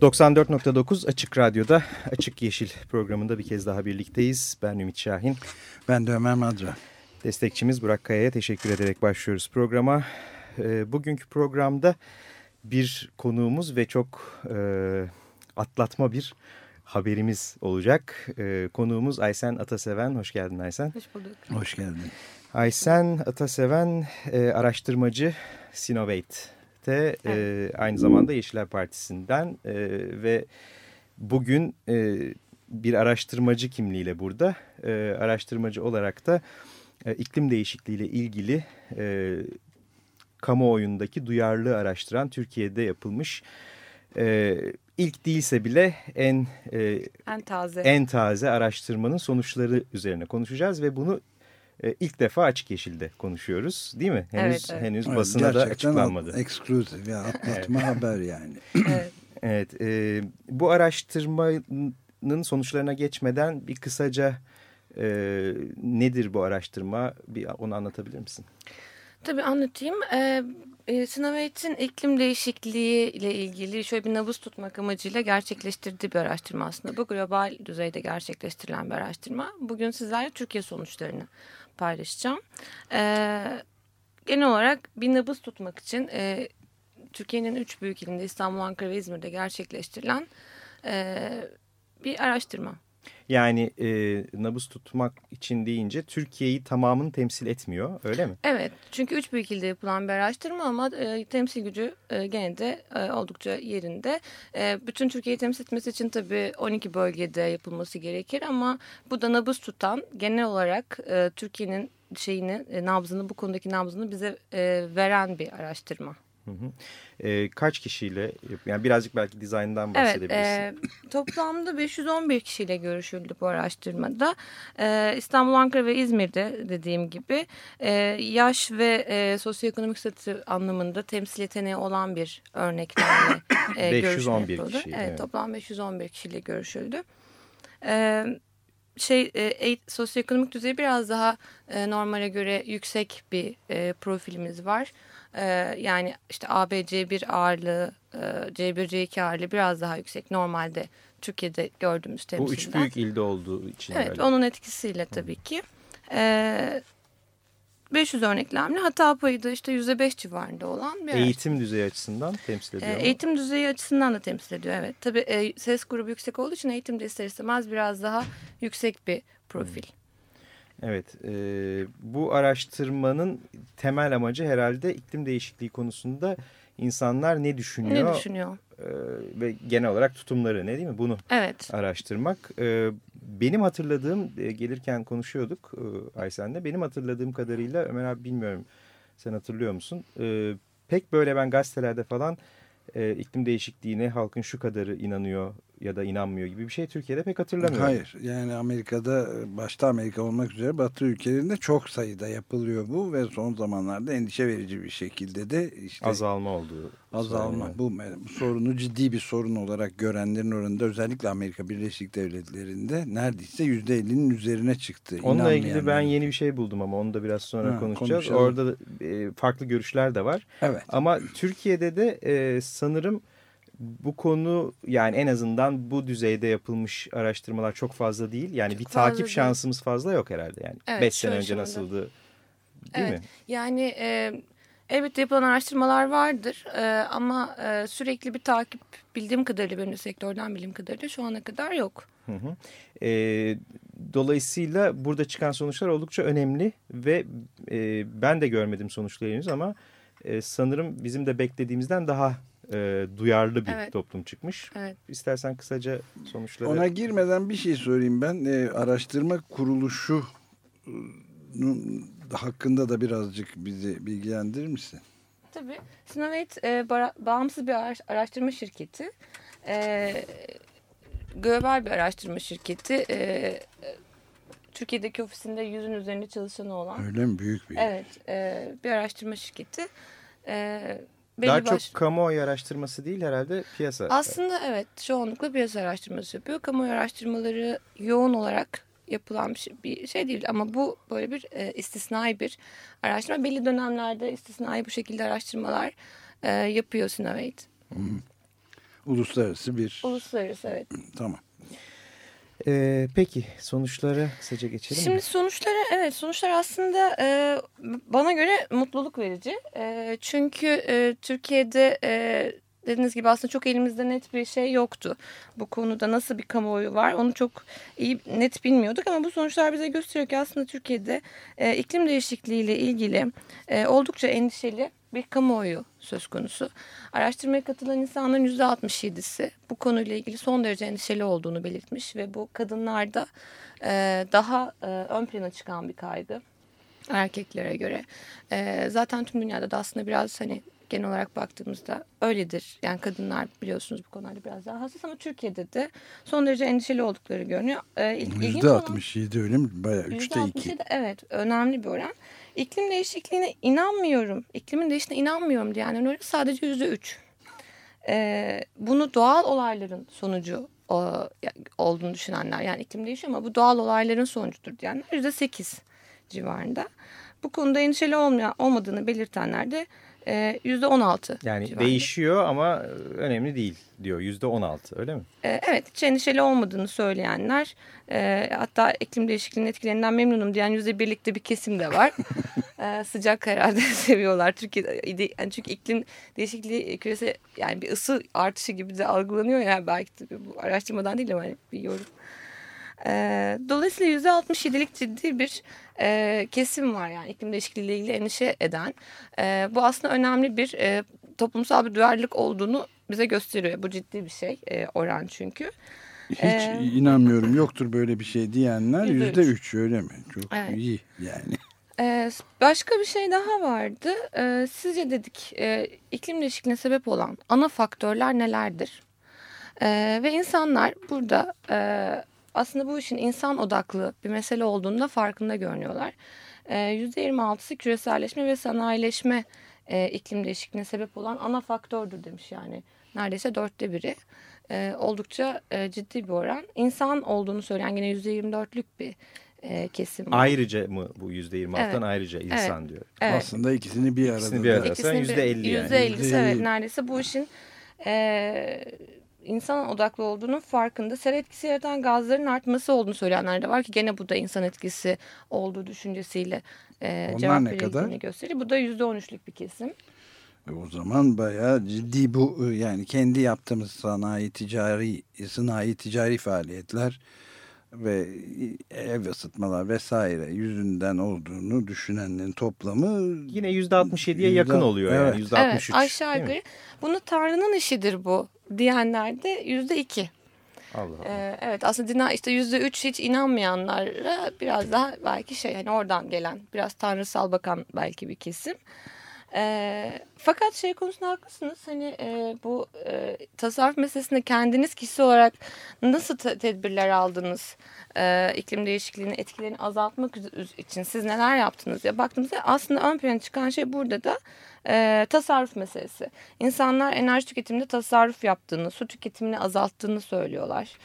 94.9 Açık Radyo'da Açık Yeşil programında bir kez daha birlikteyiz. Ben Ümit Şahin. Ben de Ömer Madra. Destekçimiz Burak Kaya'ya teşekkür ederek başlıyoruz programa. E, bugünkü programda bir konuğumuz ve çok e, atlatma bir haberimiz olacak. E, konuğumuz Aysen Ataseven. Hoş geldin Aysen. Hoş bulduk. Hoş geldin. Aysen Ataseven e, araştırmacı Sinovate Birlikte evet. e, aynı zamanda Yeşiller Partisi'nden e, ve bugün e, bir araştırmacı kimliğiyle burada. E, araştırmacı olarak da e, iklim değişikliğiyle ilgili e, kamuoyundaki duyarlılığı araştıran Türkiye'de yapılmış e, ilk değilse bile en e, en taze en taze araştırmanın sonuçları üzerine konuşacağız ve bunu e, ilk defa Açık Yeşil'de konuşuyoruz değil mi? Henüz evet, evet. henüz evet, basına da açıklanmadı. Ekskluzif ya atlatma haber yani. evet. evet e, bu araştırmanın sonuçlarına geçmeden bir kısaca e, nedir bu araştırma bir onu anlatabilir misin? Tabii anlatayım. Ee, e, Sinovate'in iklim değişikliği ile ilgili şöyle bir nabız tutmak amacıyla gerçekleştirdiği bir araştırma aslında. Bu global düzeyde gerçekleştirilen bir araştırma. Bugün sizlerle Türkiye sonuçlarını paylaşacağım. Ee, genel olarak bir nabız tutmak için e, Türkiye'nin üç büyük ilinde İstanbul, Ankara ve İzmir'de gerçekleştirilen e, bir araştırma. Yani e, nabız tutmak için deyince Türkiye'yi tamamını temsil etmiyor öyle mi? Evet çünkü üç büyük ilde yapılan bir araştırma ama e, temsil gücü e, gene de e, oldukça yerinde. E, bütün Türkiye'yi temsil etmesi için tabii 12 bölgede yapılması gerekir ama bu da nabız tutan genel olarak e, Türkiye'nin şeyini e, nabzını bu konudaki nabzını bize e, veren bir araştırma. Hı hı. E, kaç kişiyle yani birazcık belki dizayndan bahsedebilirsin. Evet, e, toplamda 511 kişiyle görüşüldü bu araştırmada. E, İstanbul, Ankara ve İzmir'de dediğim gibi e, yaş ve e, sosyoekonomik statü anlamında temsil yeteneği olan bir örneklerle e, 511 kişi. Evet, evet, toplam 511 kişiyle görüşüldü. Evet şey e, sosyoekonomik düzeyi biraz daha e, normale göre yüksek bir e, profilimiz var. Ee, yani işte AB C1 ağırlığı, e, C1 C2 ağırlığı biraz daha yüksek normalde Türkiye'de gördüğümüz temsilden. Bu üç büyük ilde olduğu için. Evet öyle. onun etkisiyle tabii ki. Ee, 500 örneklemli hata payı da işte %5 civarında olan bir Eğitim araç. düzeyi açısından temsil ediyor ee, Eğitim düzeyi açısından da temsil ediyor evet. Tabii e, ses grubu yüksek olduğu için eğitimde ister istemez biraz daha yüksek bir profil. Hmm. Evet, e, bu araştırmanın temel amacı herhalde iklim değişikliği konusunda insanlar ne düşünüyor? Ne düşünüyor? E, ve genel olarak tutumları ne değil mi? Bunu evet. araştırmak. E, benim hatırladığım, e, gelirken konuşuyorduk e, Aysen'le, benim hatırladığım kadarıyla Ömer abi bilmiyorum sen hatırlıyor musun? E, pek böyle ben gazetelerde falan e, iklim değişikliğine halkın şu kadarı inanıyor ya da inanmıyor gibi bir şey Türkiye'de pek hatırlamıyorum. Hayır yani Amerika'da başta Amerika olmak üzere Batı ülkelerinde çok sayıda yapılıyor bu ve son zamanlarda endişe verici bir şekilde de işte azalma olduğu. Azalma bu, bu sorunu ciddi bir sorun olarak görenlerin oranında özellikle Amerika Birleşik Devletleri'nde neredeyse yüzde 50'nin üzerine çıktı. Onunla ilgili ben yeni bir şey buldum ama onu da biraz sonra ha, konuşacağız. Konuşalım. Orada e, farklı görüşler de var. Evet. Ama Türkiye'de de e, sanırım bu konu yani en azından bu düzeyde yapılmış araştırmalar çok fazla değil. Yani çok bir takip değil. şansımız fazla yok herhalde yani. 5 evet, sene önce nasıldı değil evet. mi? Yani e, evet yapılan araştırmalar vardır e, ama e, sürekli bir takip bildiğim kadarıyla benim de sektörden bildiğim kadarıyla şu ana kadar yok. Hı hı. E, dolayısıyla burada çıkan sonuçlar oldukça önemli ve e, ben de görmedim sonuçları henüz ama e, sanırım bizim de beklediğimizden daha e, duyarlı bir evet. toplum çıkmış. Evet. İstersen kısaca sonuçları... Ona girmeden bir şey sorayım ben. E, araştırma kuruluşu hakkında da birazcık bizi bilgilendirir misin? Tabii. Sinovate e, bağımsız bir araştırma şirketi. e, global bir araştırma şirketi. E, Türkiye'deki ofisinde yüzün üzerinde çalışanı olan. Öyle mi? Büyük bir Evet. E, bir araştırma şirketi. E, Daha belli baş- çok kamuoyu araştırması değil herhalde piyasa. Aslında evet çoğunlukla piyasa araştırması yapıyor. Kamuoyu araştırmaları yoğun olarak yapılan bir şey, bir şey değil. Ama bu böyle bir e, istisnai bir araştırma. Belli dönemlerde istisnai bu şekilde araştırmalar e, yapıyor Sinovate. uluslararası bir Uluslararası evet. tamam. Ee, peki sonuçlara kısaca geçelim Şimdi mi? sonuçları evet sonuçlar aslında e, bana göre mutluluk verici. E, çünkü e, Türkiye'de e, dediğiniz gibi aslında çok elimizde net bir şey yoktu. Bu konuda nasıl bir kamuoyu var onu çok iyi net bilmiyorduk ama bu sonuçlar bize gösteriyor ki aslında Türkiye'de e, iklim değişikliğiyle ilgili e, oldukça endişeli bir kamuoyu söz konusu. Araştırmaya katılan insanların %67'si bu konuyla ilgili son derece endişeli olduğunu belirtmiş ve bu kadınlarda e, daha e, ön plana çıkan bir kaygı erkeklere göre. E, zaten tüm dünyada da aslında biraz hani genel olarak baktığımızda öyledir. Yani kadınlar biliyorsunuz bu konularda biraz daha hassas ama Türkiye'de de son derece endişeli oldukları görünüyor. E, ilginç Yüzde olan- 67 öyle mi? Bayağı üçte iki. %67 evet önemli bir oran. İklim değişikliğine inanmıyorum. İklimin değiştiğine inanmıyorum diyenlerin oranı sadece yüzde üç. Ee, bunu doğal olayların sonucu o, olduğunu düşünenler yani iklim değişiyor ama bu doğal olayların sonucudur diyenler yüzde sekiz civarında. Bu konuda endişeli olmayan, olmadığını belirtenler de yüzde on altı Yani civarında. değişiyor ama önemli değil diyor. Yüzde on altı öyle mi? E, Evet hiç endişeli olmadığını söyleyenler e, hatta iklim değişikliğinin etkilerinden memnunum diyen yüzde birlikte bir kesim de var. E, sıcak herhalde seviyorlar. Türkiye'de yani çünkü iklim değişikliği küresel yani bir ısı artışı gibi de algılanıyor ya belki tabii bu araştırmadan değil ama hani bir yorum. E, dolayısıyla yüzde 67'lik ciddi bir e, kesim var yani iklim değişikliğiyle ilgili endişe eden. E, bu aslında önemli bir e, toplumsal bir duyarlılık olduğunu bize gösteriyor. Bu ciddi bir şey e, oran çünkü. Hiç Ee, inanmıyorum yoktur böyle bir şey diyenler Yüzde üç öyle mi? Çok Evet. iyi yani. Ee, başka bir şey daha vardı. Ee, sizce dedik e, iklim değişikliğine sebep olan ana faktörler nelerdir? Ee, ve insanlar burada e, aslında bu işin insan odaklı bir mesele olduğunu da farkında görünüyorlar. Ee, %26'sı küreselleşme ve sanayileşme e, iklim değişikliğine sebep olan ana faktördür demiş yani. Neredeyse dörtte biri. Ee, oldukça e, ciddi bir oran. İnsan olduğunu söyleyen yine %24'lük bir e, kesim var. Ayrıca mı bu yüzde yirmi Evet. ayrıca insan diyor. Evet. Aslında ikisini bir arada. İkisini bir arada. bir- %50 yani. %50'si %50. evet neredeyse bu işin e, insan odaklı olduğunun farkında. Sera etkisi yaratan gazların artması olduğunu söyleyenler de var ki gene bu da insan etkisi olduğu düşüncesiyle e, Onlar cevap ne verildiğini kadar? gösteriyor. Bu da %13'lük bir kesim. E, O zaman bayağı ciddi bu yani kendi yaptığımız sanayi ticari sanayi ticari faaliyetler ve ev ısıtmalar vesaire yüzünden olduğunu düşünenlerin toplamı Yine yüzde altmış yediye Yüzde- yakın oluyor Evet. yani yüzde altmış üç. Evet aşağı yukarı. Bunu Tanrı'nın işidir bu diyenler de %2. Allah Allah. Ee, evet aslında dina işte yüzde üç hiç inanmayanlara biraz daha belki şey hani oradan gelen biraz tanrısal bakan belki bir kesim. Ee, fakat şey konusunda haklısınız hani e, bu e, tasarruf meselesinde kendiniz kişi olarak nasıl te- tedbirler aldınız e, iklim değişikliğinin etkilerini azaltmak için siz neler yaptınız ya baktığımızda aslında ön plana çıkan şey burada da e, tasarruf meselesi. İnsanlar enerji tüketiminde tasarruf yaptığını, su tüketimini azalttığını söylüyorlar.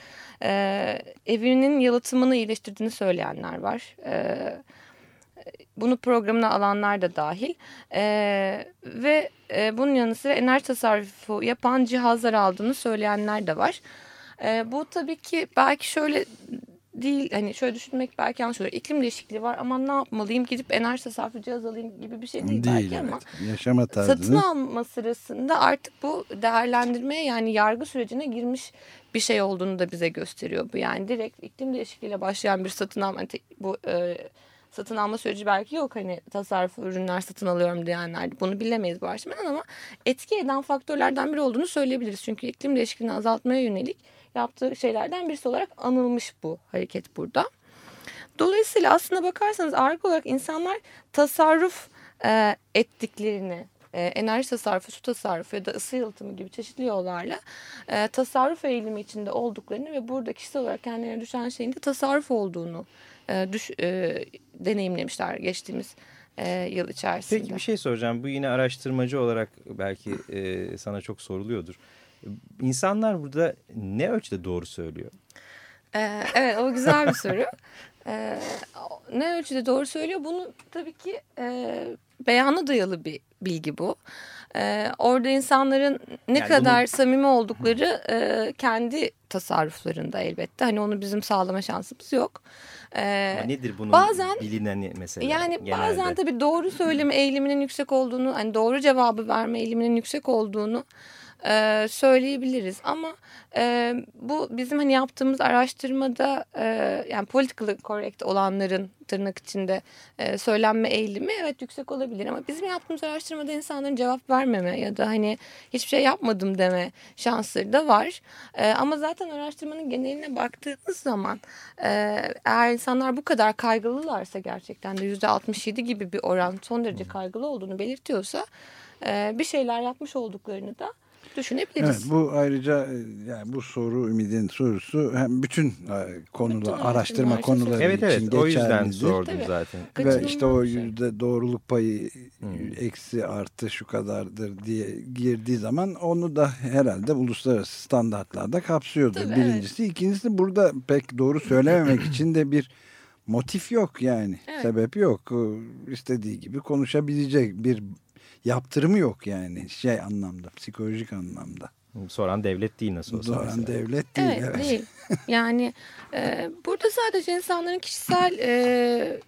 E, evinin yalıtımını iyileştirdiğini söyleyenler var. E, bunu programına alanlar da dahil. E, ve e, bunun yanı sıra enerji tasarrufu yapan cihazlar aldığını söyleyenler de var. E, bu tabii ki belki şöyle değil hani şöyle düşünmek belki yanlış olur. İklim değişikliği var ama ne yapmalıyım gidip enerji tasarrufu cihaz alayım gibi bir şey değil, değil belki evet. ama yaşama satın alma sırasında artık bu değerlendirmeye yani yargı sürecine girmiş bir şey olduğunu da bize gösteriyor bu. Yani direkt iklim değişikliğiyle başlayan bir satın alma te- bu e, satın alma süreci belki yok hani tasarruf ürünler satın alıyorum diyenler bunu bilemeyiz bu aşamadan ama etki eden faktörlerden biri olduğunu söyleyebiliriz. Çünkü iklim değişikliğini azaltmaya yönelik yaptığı şeylerden birisi olarak anılmış bu hareket burada. Dolayısıyla aslında bakarsanız ağırlık olarak insanlar tasarruf e, ettiklerini e, enerji tasarrufu, su tasarrufu ya da ısı yalıtımı gibi çeşitli yollarla e, tasarruf eğilimi içinde olduklarını ve burada kişisel olarak kendilerine düşen şeyin de tasarruf olduğunu e, düş, e, deneyimlemişler geçtiğimiz e, yıl içerisinde. Peki bir şey soracağım. Bu yine araştırmacı olarak belki e, sana çok soruluyordur. İnsanlar burada ne ölçüde doğru söylüyor? Ee, evet o güzel bir soru. Ee, ne ölçüde doğru söylüyor? Bunu tabii ki e, beyana dayalı bir bilgi bu. Ee, orada insanların ne Yani kadar bunu- samimi oldukları e, kendi tasarruflarında elbette. Hani onu bizim sağlama şansımız yok. Ee, Ama nedir bunun bazen- bilineni mesela? yani genelde? bazen tabii doğru söyleme eğiliminin yüksek olduğunu, hani doğru cevabı verme eğiliminin yüksek olduğunu e, söyleyebiliriz. Ama e, bu bizim hani yaptığımız araştırmada e, yani politically correct olanların tırnak içinde e, söylenme eğilimi evet yüksek olabilir. Ama bizim yaptığımız araştırmada insanların cevap vermeme ya da hani hiçbir şey yapmadım deme şansları da var. E, ama zaten araştırmanın geneline baktığımız zaman e, eğer insanlar bu kadar kaygılılarsa gerçekten de yüzde 67 gibi bir oran son derece kaygılı olduğunu belirtiyorsa e, bir şeyler yapmış olduklarını da düşünebiliriz. Evet, bu ayrıca e, yani bu soru Ümit'in sorusu hem bütün e, konular, Bütün araştırma konuları Evet evet için o yüzden geçerlidir. sordum Tabii. zaten. Ve işte o şey. yüzde doğruluk payı Hmm. eksi artı şu kadardır diye girdiği zaman onu da herhalde uluslararası standartlarda kapsıyordur. Tabii, Birincisi. ikincisi burada pek doğru söylememek için de bir motif yok yani. Evet. Sebep yok. O istediği gibi konuşabilecek bir yaptırımı yok yani şey anlamda, psikolojik anlamda. Soran devlet değil nasıl olsa. Zoran mesela. devlet değil. Evet, evet. değil. Yani e, burada sadece insanların kişisel e,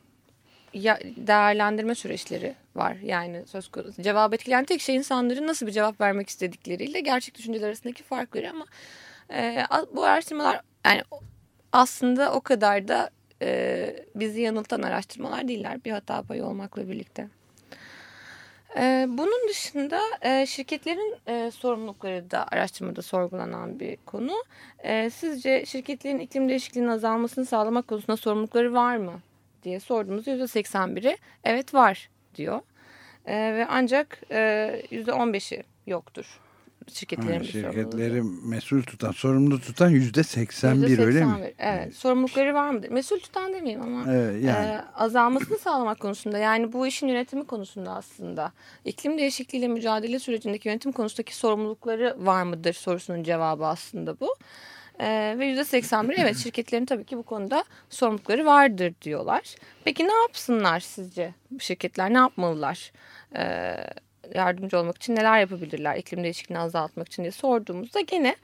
ya, değerlendirme süreçleri var. Yani söz konusu cevap etkileyen tek şey insanların nasıl bir cevap vermek istedikleriyle gerçek düşünceler arasındaki farkları ama e, bu araştırmalar yani aslında o kadar da e, bizi yanıltan araştırmalar değiller bir hata payı olmakla birlikte. Ee, bunun dışında e, şirketlerin e, sorumlulukları da araştırmada sorgulanan bir konu. E, sizce şirketlerin iklim değişikliğinin azalmasını sağlamak konusunda sorumlulukları var mı diye sorduğumuzda %81'i evet var diyor. E, ve ancak e, %15'i yoktur şirketlerin Ha, şirketleri mesul tutan, sorumlu tutan yüzde 81 öyle mi? %81, Evet. Sorumlulukları var mıdır? Mesul tutan demeyeyim ama Evet, yani. e, azalmasını sağlamak konusunda yani bu işin yönetimi konusunda aslında iklim değişikliğiyle mücadele sürecindeki yönetim konusundaki sorumlulukları var mıdır sorusunun cevabı aslında bu. E, ve %81 evet şirketlerin tabii ki bu konuda sorumlulukları vardır diyorlar. Peki ne yapsınlar sizce bu şirketler ne yapmalılar? E, yardımcı olmak için neler yapabilirler iklim değişikliğini azaltmak için diye sorduğumuzda gene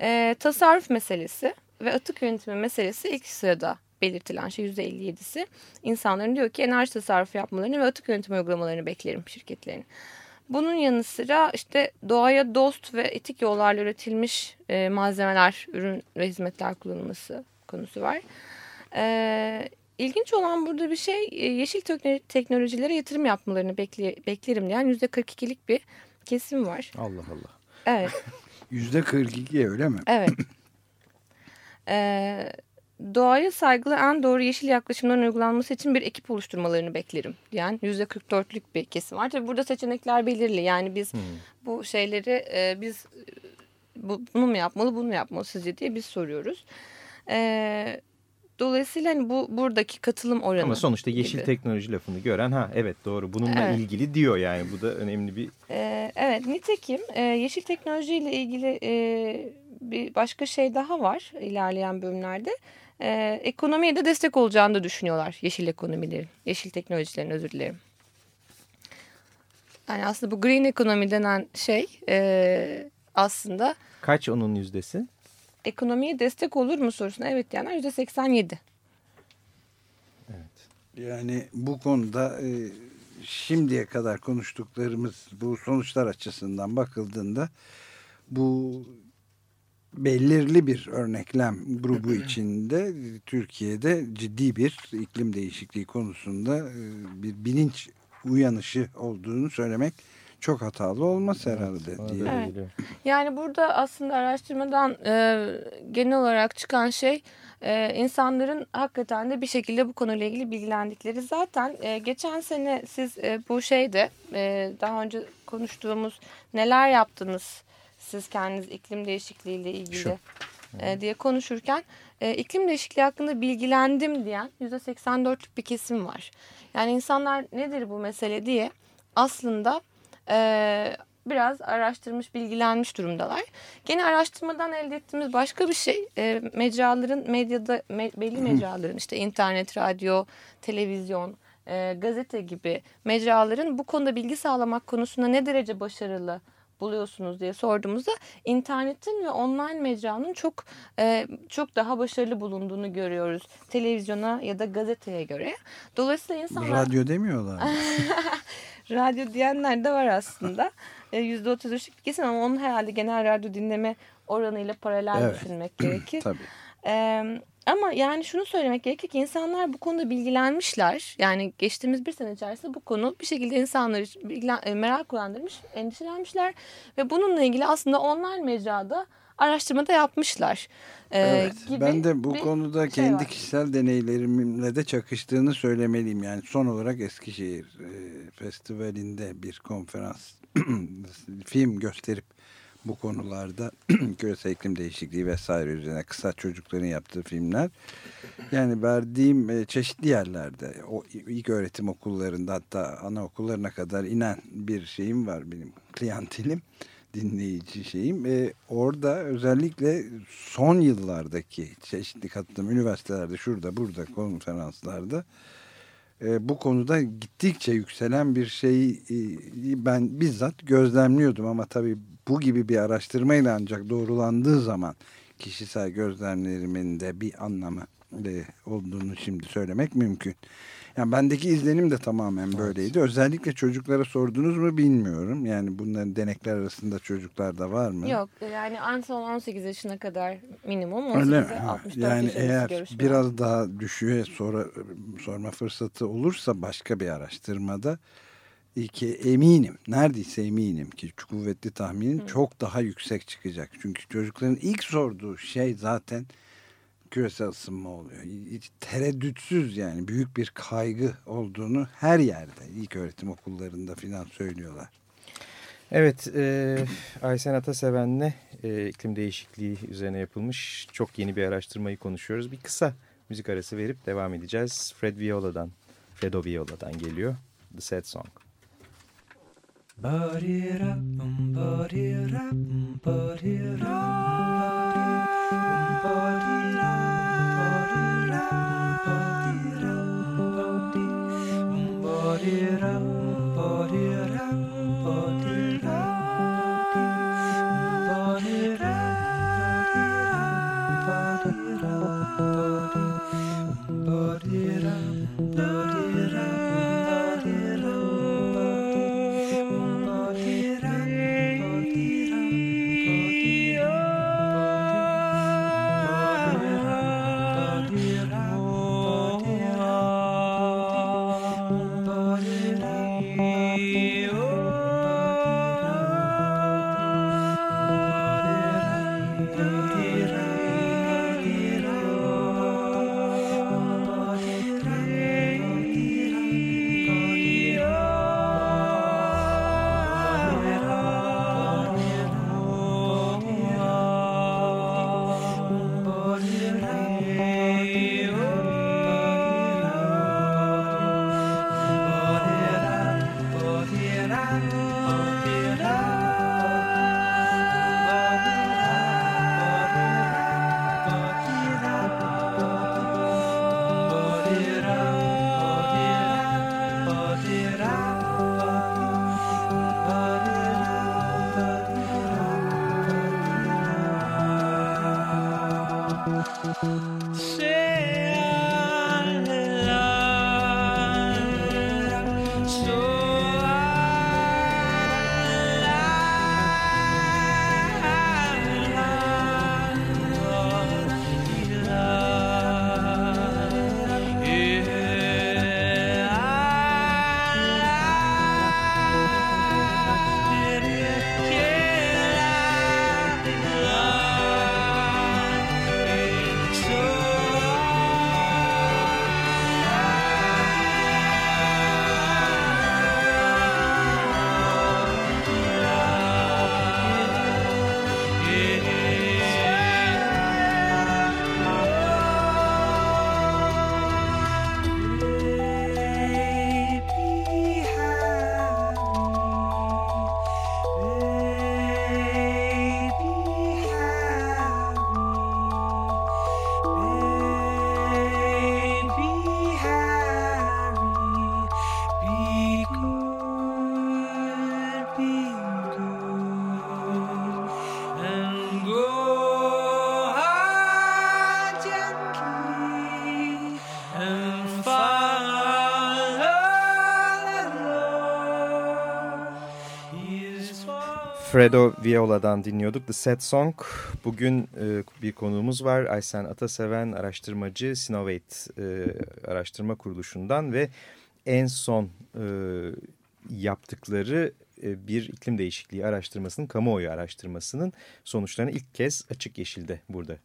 e, tasarruf meselesi ve atık yönetimi meselesi ilk sırada belirtilen şey %57'si. İnsanların diyor ki enerji tasarrufu yapmalarını ve atık yönetimi uygulamalarını beklerim şirketlerin. Bunun yanı sıra işte doğaya dost ve etik yollarla üretilmiş e, malzemeler, ürün ve hizmetler kullanılması konusu var. E, ilginç olan burada bir şey e, yeşil tekno- teknolojilere yatırım yapmalarını bekle, beklerim diyen %42'lik bir kesim var. Allah Allah. Evet. Yüzde 42 öyle mi? Evet. Ee, doğaya saygılı en doğru yeşil yaklaşımların uygulanması için bir ekip oluşturmalarını beklerim. Yani %44'lük bir kesim var. Tabii burada seçenekler belirli. Yani biz bu şeyleri e, biz e, bu, bunu mu yapmalı, bunu mu yapmalı sizce diye biz soruyoruz. Ee, dolayısıyla hani bu buradaki katılım oranı Ama sonuçta yeşil gibi. teknoloji lafını gören ha evet doğru bununla Evet. ilgili diyor yani bu da önemli bir Ee, evet nitekim e, yeşil teknolojiyle ilgili e, bir başka şey daha var ilerleyen bölümlerde. E, ekonomiye de destek olacağını da düşünüyorlar yeşil ekonomilerin, yeşil teknolojilerin özür dilerim. Yani aslında bu green ekonomi denen şey e, aslında kaç onun yüzdesi? Ekonomiye destek olur mu sorusuna evet diyenler %87. Yani bu konuda e, şimdiye kadar konuştuklarımız bu sonuçlar açısından bakıldığında bu belirli bir örneklem grubu içinde Türkiye'de ciddi bir iklim değişikliği konusunda e, bir bilinç uyanışı olduğunu söylemek çok hatalı olmaz herhalde Evet, diye. Evet. Yani burada aslında araştırmadan e, genel olarak çıkan şey e, insanların hakikaten de bir şekilde bu konuyla ilgili bilgilendikleri. Zaten e, geçen sene siz e, bu şeyde e, daha önce konuştuğumuz neler yaptınız siz kendiniz iklim değişikliği ile ilgili Şu. e, diye konuşurken e, iklim değişikliği hakkında bilgilendim diyen %84'lük bir kesim var. Yani insanlar nedir bu mesele diye aslında e, biraz araştırmış, bilgilenmiş durumdalar. Gene araştırmadan elde ettiğimiz başka bir şey e, mecraların medyada me- belli mecraların işte internet, radyo, televizyon, e, gazete gibi mecraların bu konuda bilgi sağlamak konusunda ne derece başarılı buluyorsunuz diye sorduğumuzda internetin ve online mecranın çok e, çok daha başarılı bulunduğunu görüyoruz televizyona ya da gazeteye göre. Dolayısıyla insanlar Radyo demiyorlar. radyo diyenler de var aslında. E, %33'lük bir kesim ama onun herhalde genel radyo dinleme oranıyla paralel Evet. düşünmek gerekir. Tabii. Ee, ama yani şunu söylemek gerekir ki insanlar bu konuda bilgilenmişler. Yani geçtiğimiz bir sene içerisinde bu konu bir şekilde insanları e, merak uyandırmış, endişelenmişler. Ve bununla ilgili aslında online mecrada araştırma da yapmışlar. Ee, Evet, gibi ben de bu konuda şey kendi var. kişisel deneylerimle de çakıştığını söylemeliyim. Yani son olarak Eskişehir e, Festivali'nde bir konferans film gösterip bu konularda küresel iklim değişikliği vesaire üzerine kısa çocukların yaptığı filmler. Yani verdiğim e, çeşitli yerlerde o ilk öğretim okullarında hatta anaokullarına kadar inen bir şeyim var benim kliyantelim dinleyici şeyim. E, orada özellikle son yıllardaki çeşitli katıldığım üniversitelerde şurada burada konferanslarda e, bu konuda gittikçe yükselen bir şeyi e, ben bizzat gözlemliyordum ama tabii bu gibi bir araştırmayla ancak doğrulandığı zaman kişisel gözlemlerimin de bir anlamı e, olduğunu şimdi söylemek mümkün. Yani bendeki izlenim de tamamen böyleydi. Özellikle çocuklara sordunuz mu bilmiyorum. Yani bunların denekler arasında çocuklar da var mı? Yok yani en son 18 yaşına kadar minimum Öyle 18'e mi? Ha, 64 Yani eğer görüşme var. biraz daha düşüğe sonra, sorma fırsatı olursa başka bir araştırmada ki eminim, neredeyse eminim ki kuvvetli tahminim çok daha yüksek çıkacak. Çünkü çocukların ilk sorduğu şey zaten küresel ısınma oluyor. Hiç tereddütsüz yani büyük bir kaygı olduğunu her yerde ilk öğretim okullarında filan söylüyorlar. Evet, e, Aysen Ataseven'le e, iklim değişikliği üzerine yapılmış çok yeni bir araştırmayı konuşuyoruz. Bir kısa müzik arası verip devam edeceğiz. Fred Viola'dan, Fredo Viola'dan geliyor. The Sad Song. Ba-dee-da, ba-dee-da. Fredo Viola'dan dinliyorduk The Set Song. Bugün e, bir konuğumuz var. Aysen Ataseven araştırmacı Sinovate e, araştırma kuruluşundan ve en son e, yaptıkları e, bir iklim değişikliği araştırmasının, kamuoyu araştırmasının sonuçlarını ilk kez açık yeşilde burada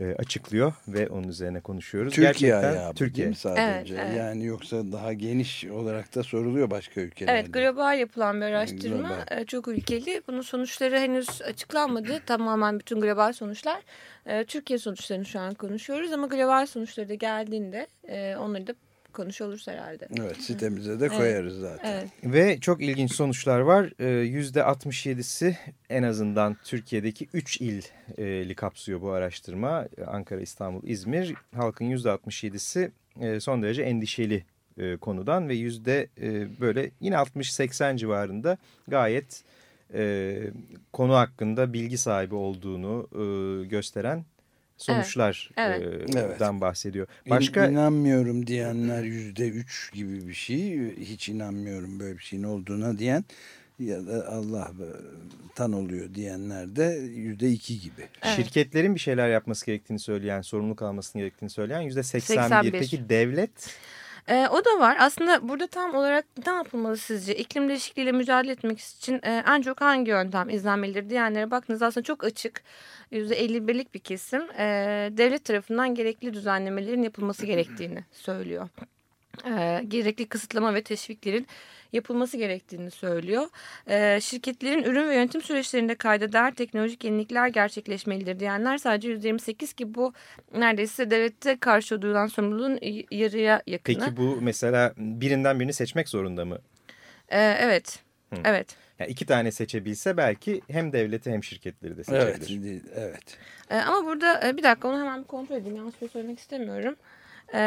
e, açıklıyor ve onun üzerine konuşuyoruz. Türkiye Gerçekten, ayağı Türkiye. sadece? Evet, evet. Yani yoksa daha geniş olarak da soruluyor başka ülkelerde. Evet global yapılan bir araştırma Global. e, çok ülkeli. Bunun sonuçları henüz açıklanmadı. Tamamen bütün global sonuçlar. E, Türkiye sonuçlarını şu an konuşuyoruz ama global sonuçları da geldiğinde e, onları da konuşuyor oluruz herhalde. Evet sitemize de koyarız zaten. Evet. Ve çok ilginç sonuçlar var. Ee, Yüzde 67'si en azından Türkiye'deki 3 ili kapsıyor bu araştırma. Ankara, İstanbul, İzmir. Halkın %67'si e, son derece endişeli e, konudan ve yüzde e, böyle yine 60-80 civarında gayet e, konu hakkında bilgi sahibi olduğunu e, gösteren sonuçlardan Evet, evet. bahsediyor. Başka... Başka inanmıyorum diyenler yüzde üç gibi bir şey. Hiç inanmıyorum böyle bir şeyin olduğuna diyen ya da Allah tan oluyor diyenler de yüzde iki gibi. Evet. Şirketlerin bir şeyler yapması gerektiğini söyleyen, sorumluluk almasını gerektiğini söyleyen yüzde 81. 81. Peki devlet? E, o da var. Aslında burada tam olarak ne yapılmalı sizce? İklim değişikliğiyle mücadele etmek için e, en çok hangi yöntem izlenmelidir diyenlere baktığınızda aslında çok açık. %51'lik bir kesim e, devlet tarafından gerekli düzenlemelerin yapılması gerektiğini söylüyor. E, gerekli kısıtlama ve teşviklerin yapılması gerektiğini söylüyor. E, şirketlerin ürün ve yönetim süreçlerinde kayda değer teknolojik yenilikler gerçekleşmelidir diyenler sadece %28 ki bu neredeyse devlette karşı duyulan sorumluluğun yarıya yakını. Peki bu mesela birinden birini seçmek zorunda mı? E, evet. Hı. Evet. Yani iki tane seçebilse belki hem devleti hem şirketleri de Evet, seçebilir. evet. E, ama burada e, bir dakika onu hemen bir kontrol edeyim. Yanlış bir şey söylemek istemiyorum. E,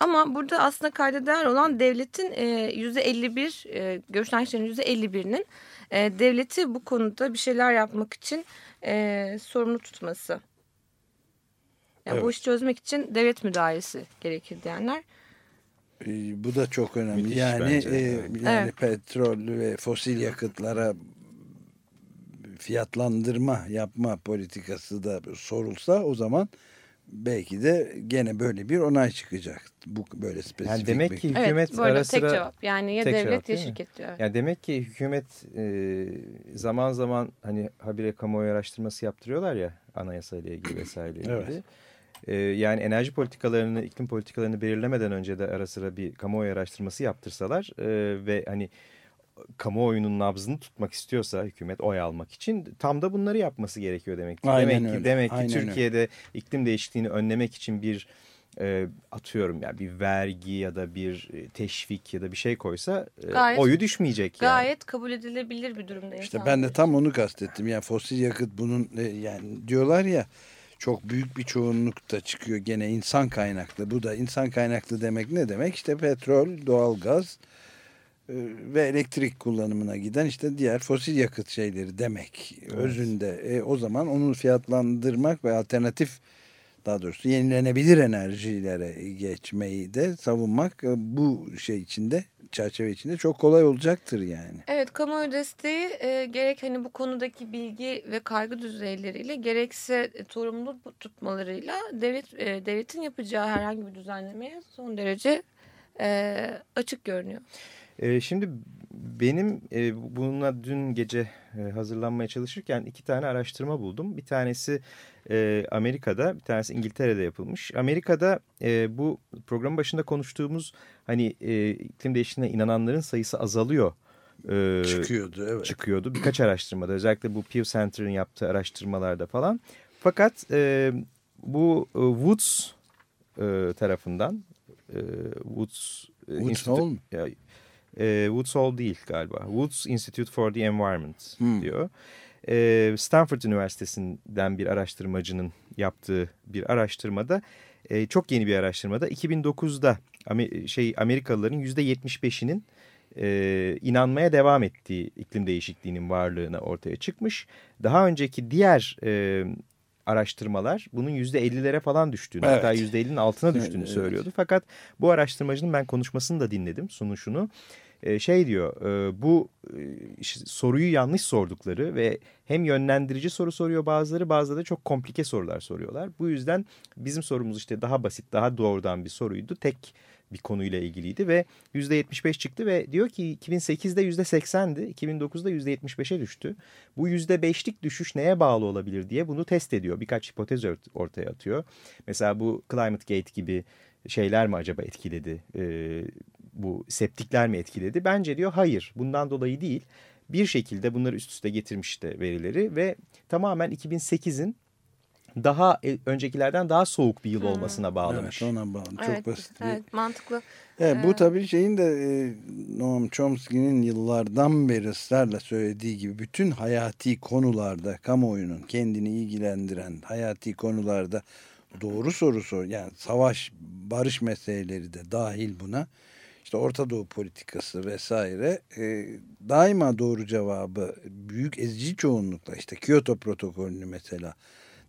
ama burada aslında kayda değer olan devletin e, %51, e, görüşten kişilerin %51'inin e, devleti bu konuda bir şeyler yapmak için e, sorumlu tutması. Yani Evet. Bu işi çözmek için devlet müdahalesi gerekir diyenler. Ee, Bu da çok önemli. Müthiş yani bence. e, yani Evet. petrol ve fosil yakıtlara fiyatlandırma yapma politikası da sorulsa o zaman belki de gene böyle bir onay çıkacak. Bu böyle spesifik Yani demek bir- ki hükümet evet bu arada ara tek sıra... cevap. Yani ya devlet cevap ya şirket diyor. Yani demek ki hükümet e, zaman zaman hani habire kamuoyu araştırması yaptırıyorlar ya anayasa ile ilgili vesaire ile ilgili. Evet. E, yani enerji politikalarını, iklim politikalarını belirlemeden önce de ara sıra bir kamuoyu araştırması yaptırsalar e, ve hani kamuoyunun nabzını tutmak istiyorsa hükümet oy almak için tam da bunları yapması gerekiyor demek ki. Aynen demek ki öyle, demek ki aynen öyle. Türkiye'de iklim değişikliğini önlemek için bir e, atıyorum ya bir vergi ya da bir e, teşvik ya da bir şey koysa e, Gayet- oyu düşmeyecek yani. Gayet kabul edilebilir bir durumda. İşte insanlar ben de tam onu kastettim. Yani fosil yakıt bunun e, yani diyorlar ya çok büyük bir çoğunlukta çıkıyor gene insan kaynaklı. Bu da insan kaynaklı demek ne demek? İşte petrol, doğalgaz e, ve elektrik kullanımına giden işte diğer fosil yakıt şeyleri demek. Özünde e, o zaman onu fiyatlandırmak ve alternatif daha doğrusu yenilenebilir enerjilere geçmeyi de savunmak e, bu şey içinde çerçeve içinde çok kolay olacaktır yani. Evet kamuoyu desteği e, gerek hani bu konudaki bilgi ve kaygı düzeyleriyle gerekse e, sorumlu tutmalarıyla devlet e, devletin yapacağı herhangi bir düzenlemeye son derece e, açık görünüyor. E, şimdi benim e, bununla dün gece e, hazırlanmaya çalışırken iki tane araştırma buldum. Bir tanesi e, Amerika'da, bir tanesi İngiltere'de yapılmış. Amerika'da e, bu programın başında konuştuğumuz hani e, iklim değişikliğine inananların sayısı azalıyor. e, Çıkıyordu evet. çıkıyordu. Birkaç araştırmada özellikle bu Pew Center'ın yaptığı araştırmalarda falan. Fakat e, bu e, Woods e, tarafından e, Woods, Woods Hole e, Woods Hole değil galiba. Woods Institute for the Environment Hmm. diyor. E, Stanford Üniversitesi'nden bir araştırmacının yaptığı bir araştırmada e, çok yeni bir araştırmada 2009'da Amer- şey Amerikalıların %75'inin e, inanmaya devam ettiği iklim değişikliğinin varlığına ortaya çıkmış. Daha önceki diğer e, araştırmalar bunun %50'lere falan düştüğünü Evet. hatta %50'nin altına düştüğünü Evet. söylüyordu. Fakat bu araştırmacının ben konuşmasını da dinledim sunuşunu. E, şey diyor e, bu e, soruyu yanlış sordukları ve hem yönlendirici soru soruyor bazıları bazıları da çok komplike sorular soruyorlar. Bu yüzden bizim sorumuz işte daha basit daha doğrudan bir soruydu. Tek bir konuyla ilgiliydi ve %75 çıktı ve diyor ki 2008'de %80'di, 2009'da %75'e düştü. Bu %5'lik düşüş neye bağlı olabilir diye bunu test ediyor. Birkaç hipotez ortaya atıyor. Mesela bu Climate Gate gibi şeyler mi acaba etkiledi? E, bu septikler mi etkiledi? Bence diyor hayır bundan dolayı değil. Bir şekilde bunları üst üste getirmişti verileri ve tamamen 2008'in daha e, öncekilerden daha soğuk bir yıl olmasına bağlamış. Evet ona bağlı. Çok evet, basit. Evet mantıklı. Evet, bu Ee, tabii şeyin de e, Noam Chomsky'nin yıllardan beri ısrarla söylediği gibi bütün hayati konularda kamuoyunun kendini ilgilendiren hayati konularda doğru soru sor yani savaş barış meseleleri de dahil buna işte Orta Doğu politikası vesaire e, daima doğru cevabı büyük ezici çoğunlukla işte Kyoto protokolünü mesela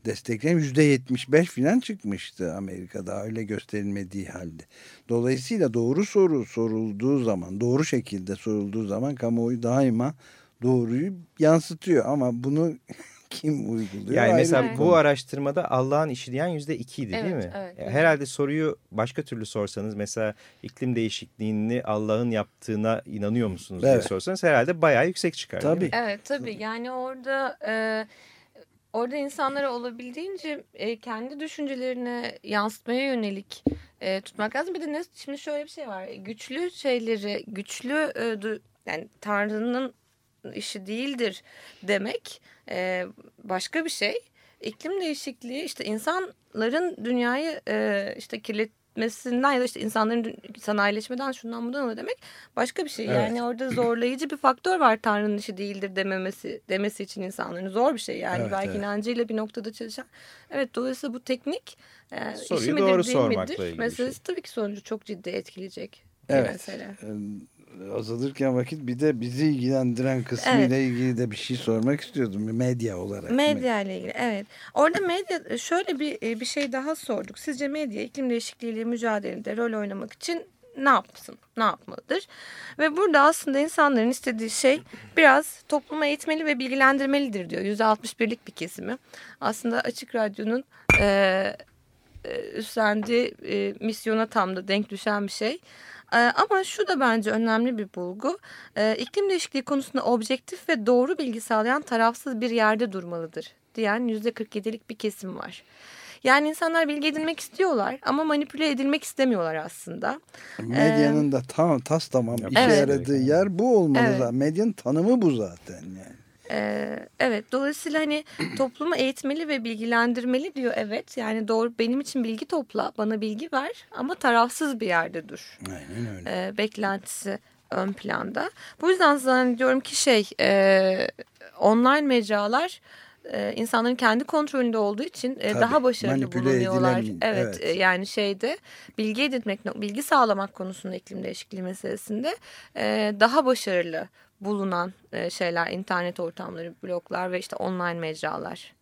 destekleyen %75 falan çıkmıştı Amerika'da öyle gösterilmediği halde. Dolayısıyla doğru soru sorulduğu zaman, doğru şekilde sorulduğu zaman kamuoyu daima doğruyu yansıtıyor ama bunu kim uyguluyor? Yani mesela bir bu araştırmada Allah'ın işi diyen yüzde ikiydi değil Evet, mi? evet, evet. Herhalde soruyu başka türlü sorsanız mesela iklim değişikliğini Allah'ın yaptığına inanıyor musunuz diye Evet. sorsanız herhalde bayağı yüksek çıkar. değil mi? Tabii. Evet tabii yani orada e, orada insanlara olabildiğince e, kendi düşüncelerine yansıtmaya yönelik e, tutmak lazım. Bir de ne, şimdi şöyle bir şey var. Güçlü şeyleri, güçlü e, du- yani Tanrı'nın işi değildir demek e, başka bir şey. İklim değişikliği işte insanların dünyayı e, işte kirletmesinden ya da işte insanların sanayileşmeden şundan bundan o demek başka bir şey. Evet. Yani orada zorlayıcı bir faktör var Tanrı'nın işi değildir dememesi demesi için insanların zor bir şey. Yani Evet, belki evet. inancıyla bir noktada çalışan. Evet dolayısıyla bu teknik e, Soruyu işi midir doğru değil midir bir meselesi şey. tabii ki sonucu çok ciddi etkileyecek Evet. mesele. Azalırken vakit bir de bizi ilgilendiren kısmıyla ilgili de bir şey sormak istiyordum medya olarak. Medya ile ilgili evet. Orada medya şöyle bir e, bir şey daha sorduk. Sizce medya iklim değişikliğiyle mücadelede rol oynamak için ne yapsın? Ne yapmalıdır? Ve burada aslında insanların istediği şey biraz toplumu eğitmeli ve bilgilendirmelidir diyor. %61'lik bir kesimi. Aslında Açık Radyo'nun e, e, üstlendiği e, misyona tam da denk düşen bir şey. E, ama şu da bence önemli bir bulgu. E, iklim değişikliği konusunda objektif ve doğru bilgi sağlayan tarafsız bir yerde durmalıdır diyen %47'lik bir kesim var. Yani insanlar bilgi edinmek istiyorlar ama manipüle edilmek istemiyorlar aslında. Medyanın da tam tas tamam işe Evet. yaradığı yer bu olmalı Evet. zaten. Medyanın tanımı bu zaten yani. Ee, evet dolayısıyla hani toplumu eğitmeli ve bilgilendirmeli diyor evet yani doğru benim için bilgi topla bana bilgi ver ama tarafsız bir yerde dur Aynen öyle. Ee, beklentisi ön planda bu yüzden zannediyorum ki şey e, online mecralar e, insanların kendi kontrolünde olduğu için e, Tabii, daha başarılı bulunuyorlar. edilen- Evet, evet. e, yani şeyde bilgi edinmek, bilgi sağlamak konusunda iklim değişikliği meselesinde e, daha başarılı bulunan e, şeyler internet ortamları, bloglar ve işte online mecralar.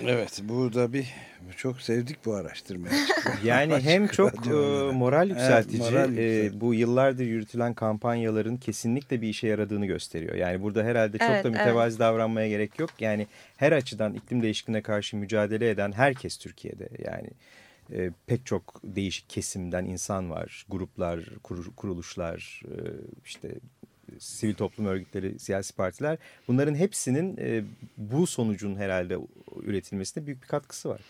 Evet burada bir çok sevdik bu araştırmayı. Yani hem çok e, moral yükseltici, moral e, yükseltici. bu yıllardır yürütülen kampanyaların kesinlikle bir işe yaradığını gösteriyor. Yani burada herhalde çok Evet, da mütevazi davranmaya gerek yok. Yani her açıdan iklim değişikliğine karşı mücadele eden herkes Türkiye'de yani e, pek çok değişik kesimden insan var, gruplar, kur- kuruluşlar, e, işte sivil toplum örgütleri, siyasi partiler bunların hepsinin e, bu sonucun herhalde üretilmesine büyük bir katkısı var.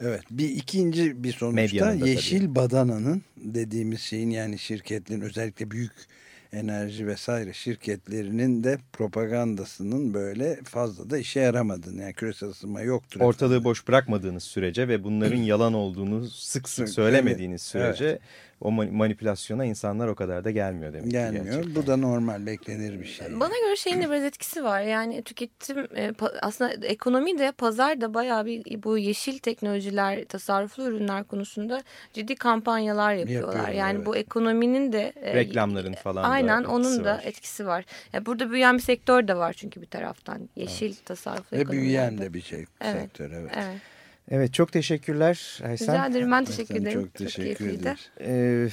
Evet bir ikinci bir sonuçta yeşil badananın dediğimiz şeyin yani şirketlerin özellikle büyük enerji vesaire şirketlerinin de propagandasının böyle fazla da işe yaramadığını yani küresel ısınma yoktur. ortalığı efendim. boş bırakmadığınız sürece ve bunların yalan olduğunu sık sık Evet, söylemediğiniz sürece o mani- manipülasyona insanlar o kadar da gelmiyor demek ki gelmiyor. gerçekten. Bu da normal beklenir bir şey. Bana göre şeyin de biraz etkisi var. Yani tüketim e, aslında ekonomi de pazar da bayağı bir bu yeşil teknolojiler, tasarruflu ürünler konusunda ciddi kampanyalar yapıyorlar. Yapıyorlar, yani evet. bu ekonominin de e, Reklamların falan da Aynen etkisi onun da var. etkisi var. Ya burada büyüyen bir sektör de var çünkü bir taraftan. Yeşil tasarruflu Ve büyüyen de bir şey Evet. sektör evet. Evet. Evet çok teşekkürler Aysen. Rica ederim ben teşekkür Aysen, ederim. Çok teşekkür ederiz. Ee,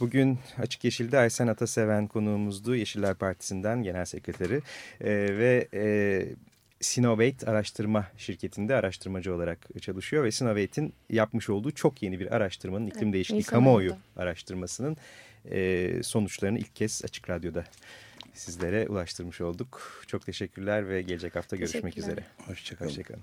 bugün Açık Yeşil'de Aysen Ataseven konuğumuzdu. Yeşiller Partisi'nden Genel Sekreteri ee, ve e, Sinovate araştırma şirketinde araştırmacı olarak çalışıyor ve Sinovate'in yapmış olduğu çok yeni bir araştırmanın iklim Evet, değişikliği Nisan kamuoyu ayında. araştırmasının e, sonuçlarını ilk kez Açık Radyo'da sizlere ulaştırmış olduk. Çok teşekkürler ve gelecek hafta görüşmek üzere. Hoşçakalın. Hoşçakalın.